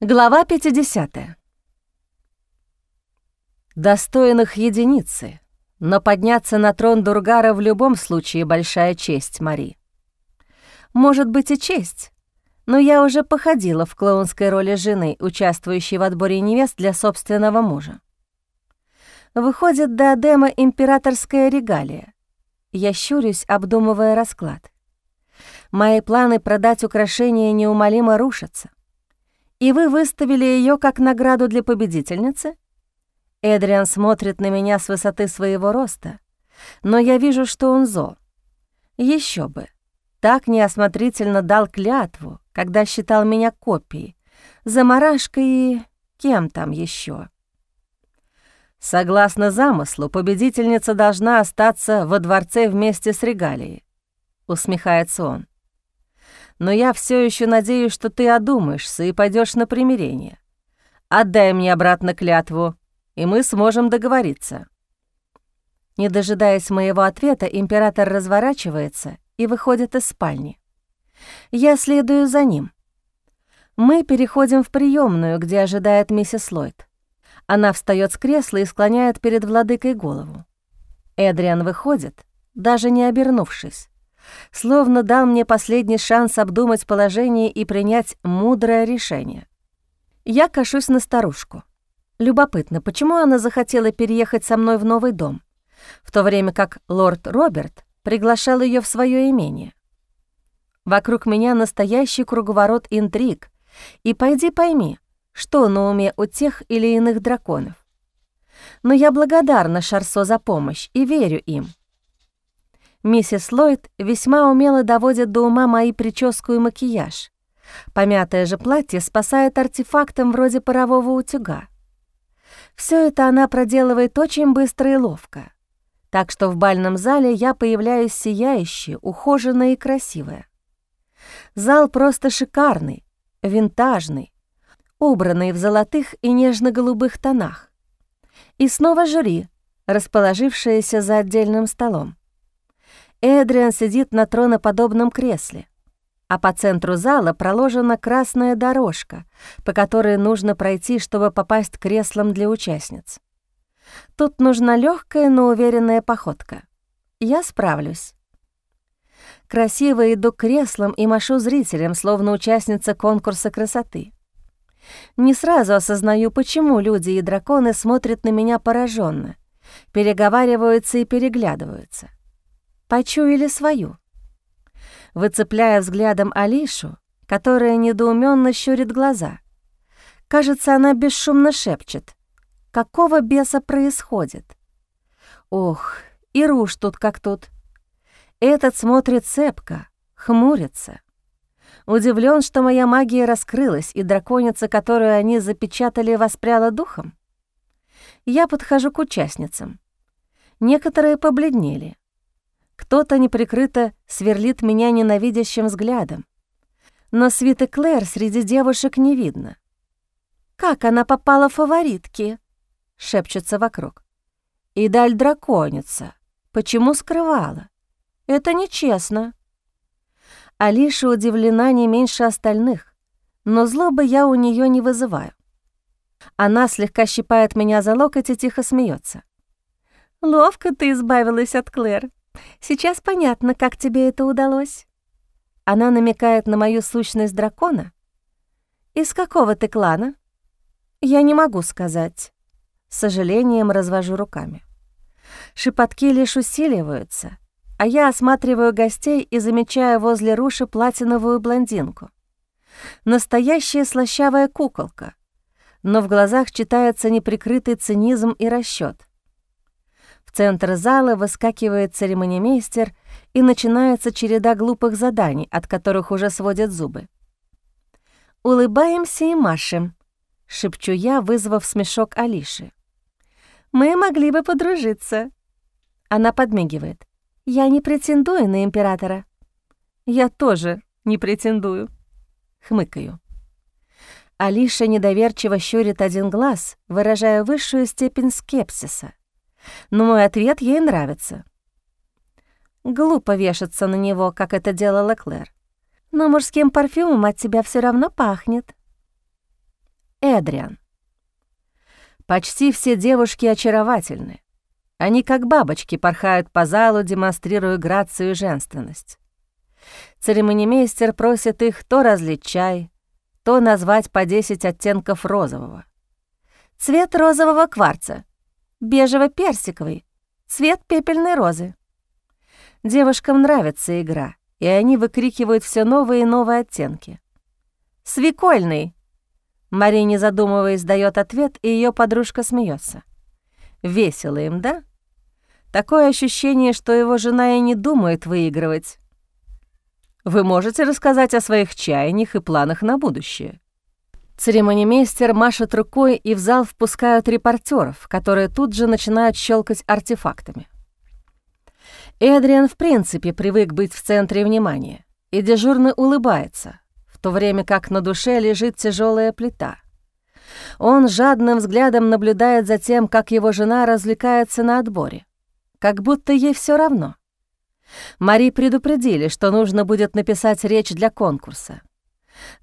Глава 50. Достойных единицы, но подняться на трон Дургара в любом случае большая честь, Мари. Может быть и честь, но я уже походила в клоунской роли жены, участвующей в отборе невест для собственного мужа. Выходит, до Адема императорская регалия. Я щурюсь, обдумывая расклад. Мои планы продать украшения неумолимо рушатся. И вы выставили ее как награду для победительницы? Эдриан смотрит на меня с высоты своего роста, но я вижу, что он зол. Еще бы. Так неосмотрительно дал клятву, когда считал меня копией, заморашкой и кем там еще. Согласно замыслу, победительница должна остаться во дворце вместе с регалией, усмехается он но я все еще надеюсь, что ты одумаешься и пойдешь на примирение. Отдай мне обратно клятву, и мы сможем договориться». Не дожидаясь моего ответа, император разворачивается и выходит из спальни. Я следую за ним. Мы переходим в приемную, где ожидает миссис Ллойд. Она встает с кресла и склоняет перед владыкой голову. Эдриан выходит, даже не обернувшись словно дал мне последний шанс обдумать положение и принять мудрое решение. Я кашусь на старушку. Любопытно, почему она захотела переехать со мной в новый дом, в то время как лорд Роберт приглашал ее в свое имение. Вокруг меня настоящий круговорот интриг, и пойди пойми, что на уме у тех или иных драконов. Но я благодарна Шарсо за помощь и верю им. Миссис Ллойд весьма умело доводит до ума мои прическу и макияж. Помятое же платье спасает артефактом вроде парового утюга. Все это она проделывает очень быстро и ловко. Так что в бальном зале я появляюсь сияющая, ухоженная и красивая. Зал просто шикарный, винтажный, убранный в золотых и нежно-голубых тонах. И снова жюри, расположившееся за отдельным столом. Эдриан сидит на троноподобном кресле, а по центру зала проложена красная дорожка, по которой нужно пройти, чтобы попасть креслом для участниц. Тут нужна легкая, но уверенная походка. Я справлюсь. Красиво иду к креслам и машу зрителям, словно участница конкурса красоты. Не сразу осознаю, почему люди и драконы смотрят на меня пораженно, переговариваются и переглядываются почуяли свою. Выцепляя взглядом Алишу, которая недоуменно щурит глаза. Кажется, она бесшумно шепчет. Какого беса происходит? Ох, и руж тут как тут. Этот смотрит цепко, хмурится. Удивлен, что моя магия раскрылась, и драконица, которую они запечатали, воспряла духом. Я подхожу к участницам. Некоторые побледнели, кто-то неприкрыто сверлит меня ненавидящим взглядом. Но Свиты Клэр среди девушек не видно. «Как она попала в фаворитки?» — шепчется вокруг. «И даль драконица. Почему скрывала? Это нечестно». Алиша удивлена не меньше остальных, но злобы я у нее не вызываю. Она слегка щипает меня за локоть и тихо смеется. «Ловко ты избавилась от Клэр. Сейчас понятно, как тебе это удалось. Она намекает на мою сущность дракона. Из какого ты клана? Я не могу сказать. С сожалением развожу руками. Шепотки лишь усиливаются, а я осматриваю гостей и замечаю возле Руши платиновую блондинку. Настоящая слащавая куколка, но в глазах читается неприкрытый цинизм и расчет. В центр зала выскакивает церемонимейстер, и начинается череда глупых заданий, от которых уже сводят зубы. «Улыбаемся и машем», — шепчу я, вызвав смешок Алиши. «Мы могли бы подружиться». Она подмигивает. «Я не претендую на императора». «Я тоже не претендую», — хмыкаю. Алиша недоверчиво щурит один глаз, выражая высшую степень скепсиса но мой ответ ей нравится. Глупо вешаться на него, как это делала Клэр. Но мужским парфюмом от тебя все равно пахнет. Эдриан. Почти все девушки очаровательны. Они как бабочки порхают по залу, демонстрируя грацию и женственность. Церемонимейстер просит их то разлить чай, то назвать по 10 оттенков розового. Цвет розового кварца, бежево-персиковый, цвет пепельной розы. Девушкам нравится игра, и они выкрикивают все новые и новые оттенки. «Свекольный!» Мария, не задумываясь, дает ответ, и ее подружка смеется. Весело им, да? Такое ощущение, что его жена и не думает выигрывать. Вы можете рассказать о своих чаяниях и планах на будущее. Церемонимейстер машет рукой, и в зал впускают репортеров, которые тут же начинают щелкать артефактами. Эдриан в принципе привык быть в центре внимания и дежурно улыбается, в то время как на душе лежит тяжелая плита. Он жадным взглядом наблюдает за тем, как его жена развлекается на отборе, как будто ей все равно. Мари предупредили, что нужно будет написать речь для конкурса.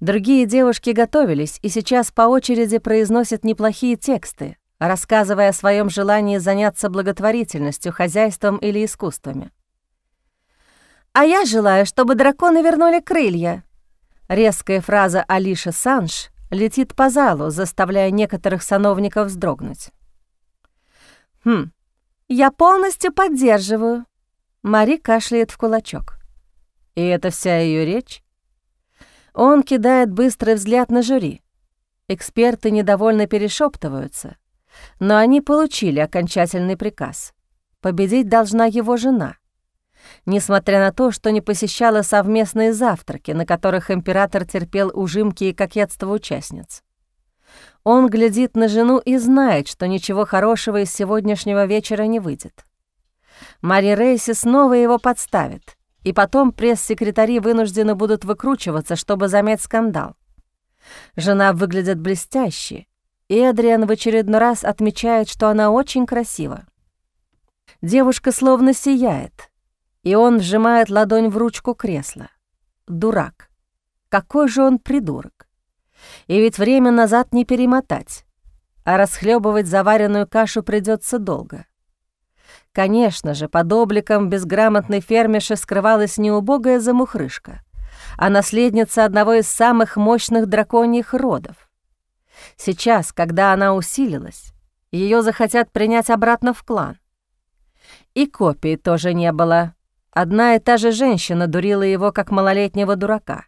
Другие девушки готовились и сейчас по очереди произносят неплохие тексты, рассказывая о своем желании заняться благотворительностью, хозяйством или искусствами. «А я желаю, чтобы драконы вернули крылья». Резкая фраза Алиши Санж летит по залу, заставляя некоторых сановников вздрогнуть. «Хм, я полностью поддерживаю». Мари кашляет в кулачок. И это вся ее речь? Он кидает быстрый взгляд на жюри. Эксперты недовольно перешептываются, но они получили окончательный приказ. Победить должна его жена. Несмотря на то, что не посещала совместные завтраки, на которых император терпел ужимки и кокетство участниц. Он глядит на жену и знает, что ничего хорошего из сегодняшнего вечера не выйдет. Мари Рейси снова его подставит, и потом пресс-секретари вынуждены будут выкручиваться, чтобы замять скандал. Жена выглядит блестяще, и Эдриан в очередной раз отмечает, что она очень красива. Девушка словно сияет, и он сжимает ладонь в ручку кресла. Дурак. Какой же он придурок. И ведь время назад не перемотать, а расхлебывать заваренную кашу придется долго. Конечно же, под обликом безграмотной фермерши скрывалась не убогая замухрышка, а наследница одного из самых мощных драконьих родов. Сейчас, когда она усилилась, ее захотят принять обратно в клан. И копии тоже не было. Одна и та же женщина дурила его, как малолетнего дурака.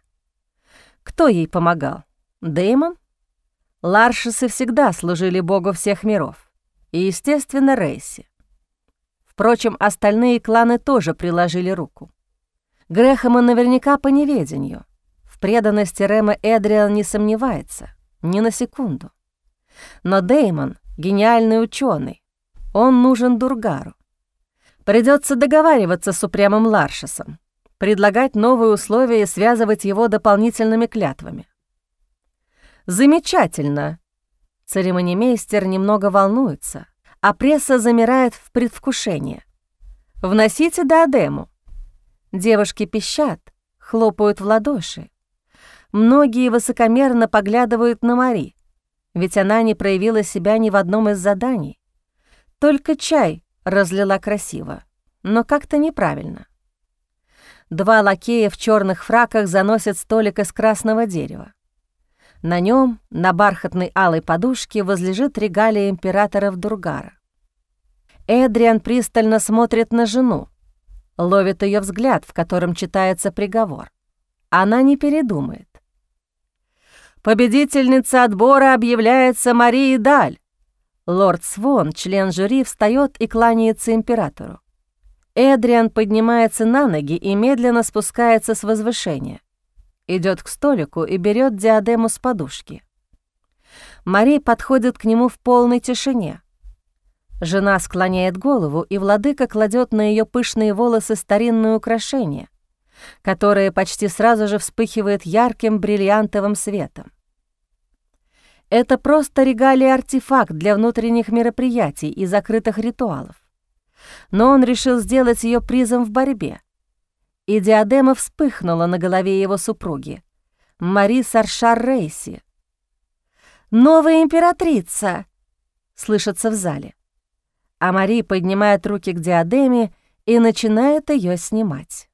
Кто ей помогал? Дэймон? Ларшисы всегда служили богу всех миров. И, естественно, Рейси. Впрочем, остальные кланы тоже приложили руку. Грэхэма наверняка по неведению. В преданности Рэма Эдриан не сомневается — ни на секунду. Но Деймон — гениальный ученый. Он нужен Дургару. Придется договариваться с упрямым Ларшесом, предлагать новые условия и связывать его дополнительными клятвами. «Замечательно!» Церемонимейстер немного волнуется, а пресса замирает в предвкушении. «Вносите диадему». Девушки пищат, хлопают в ладоши. Многие высокомерно поглядывают на Мари, ведь она не проявила себя ни в одном из заданий. Только чай разлила красиво, но как-то неправильно. Два лакея в черных фраках заносят столик из красного дерева. На нем, на бархатной алой подушке, возлежит регалия императоров Дургара. Эдриан пристально смотрит на жену, ловит ее взгляд, в котором читается приговор. Она не передумает. Победительница отбора объявляется Мария Даль. Лорд Свон, член жюри, встает и кланяется императору. Эдриан поднимается на ноги и медленно спускается с возвышения. Идет к столику и берет диадему с подушки. Мария подходит к нему в полной тишине. Жена склоняет голову, и владыка кладет на ее пышные волосы старинное украшение — которое почти сразу же вспыхивает ярким бриллиантовым светом. Это просто регалий-артефакт для внутренних мероприятий и закрытых ритуалов. Но он решил сделать ее призом в борьбе. И диадема вспыхнула на голове его супруги, Мари Саршар Рейси. новая императрица!» — слышится в зале. А Мари поднимает руки к диадеме и начинает ее снимать.